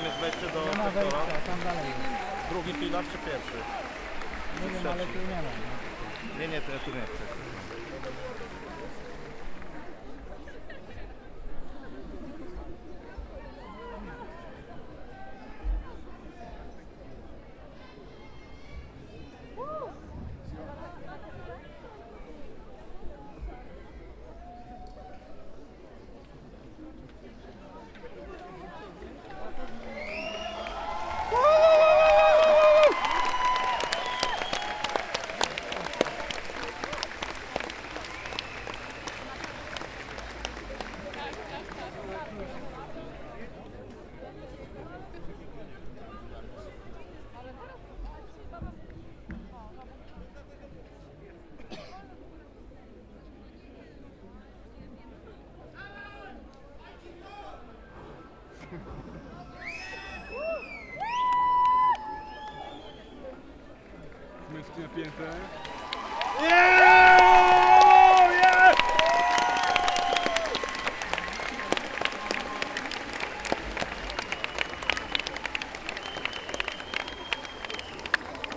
tam jest wejście do Nie ma sektora. wejścia, tam dalej. Drugi filar czy pierwszy? Nie wiem, ale tu nie ma. Nie, nie, to ja tu nie chcę. Muito tempo entrando. Yeah!